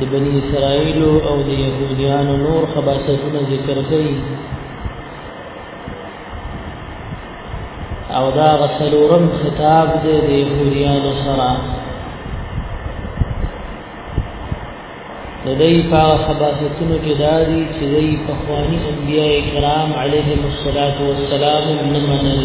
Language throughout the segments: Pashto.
د بنی اسرائیل او د يهوديانو نور خباثتونه ذکر کړي او دا غسلورم خطاب دی د يهوديانو سره د دې په خباثتونو کې دا دي چې د پخواني انبيای کرام علیهم الصلاۃ والسلام نه منل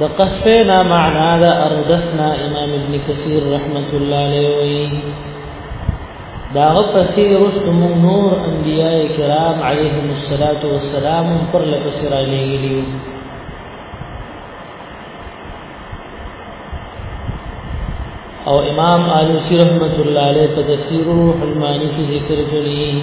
د قصفنا معنا د اردفنا امام ابن کثیر رحمت الله علیه وی دا غفصی رست من نور انبیاء کرام علیهم الصلاة والسلام پر لپسی را لیگلیو او امام آلوسی رحمت الله علیه په تفسیر روح المانی کی ذکر کړی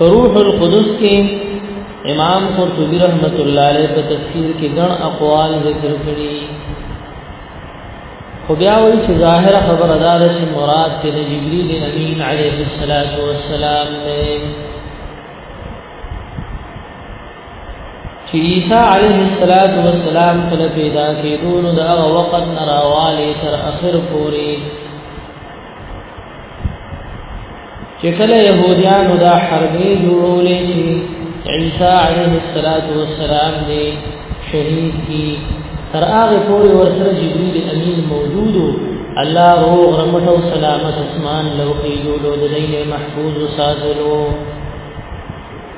روح القدس کې امام قرطبي رحمت الله علیه په تفسیر کې ګڼ اقوال ذکر کړي خو بیا وایي چې ظاهره خبره دا ده چې مراد ته د جبرئیل امین علیه الصلاۃ والسلام دی چې عیسی علیه الصلاۃ والسلام کله پیدا کېدو نو دا وخت نه راواله تر اخر پورې چې کله يهوديانو دا حربې جوړولې چې عيسى عليه الصلاه والسلام دې شهيد کی تر هغه پورې ورسره جبريل امين موجود الله روغ رحمت او سلامت اسمان لوقي جوړو د دې محفوظ ساتلو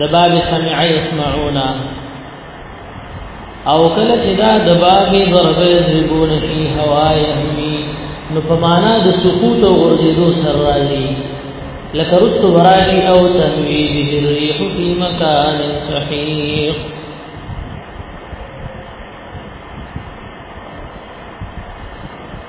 د باب سمع يسمعون او کله چې دا د باب ضرب يضربون في هوا يهمي نو په معنا د سقوط او غرزیدو سر راځي لکه رست وراشي او تنوید الريح في مكان صحيح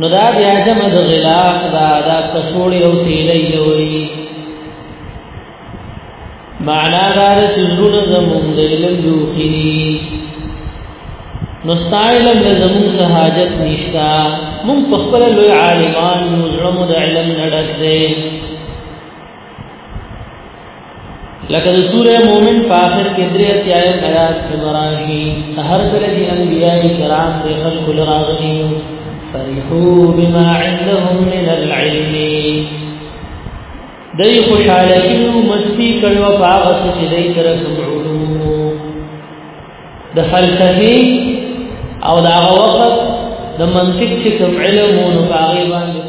نو دا بیا جمع د غلاف دا دا کڅوړې او تیلې لوي معنا دا چې زړه زمونږ د علم دوخینی نو ستایل د زمونږ له حاجت نشتا مونږ په خپل لوی عالمان نو زړه مو د علم نډک دی لکه د سوره مومن په اخر کې درې آیات آیات کې مراشي هر کله چې انبیاء کرام د خلق لراغلي فرحوا بما عندهم من العلم دای خوشاله کیو مستی کړو پاغه چې دای تر علوم د فلسفي او د هغه وخت د منطق چې کوم علم او نو باغې باندې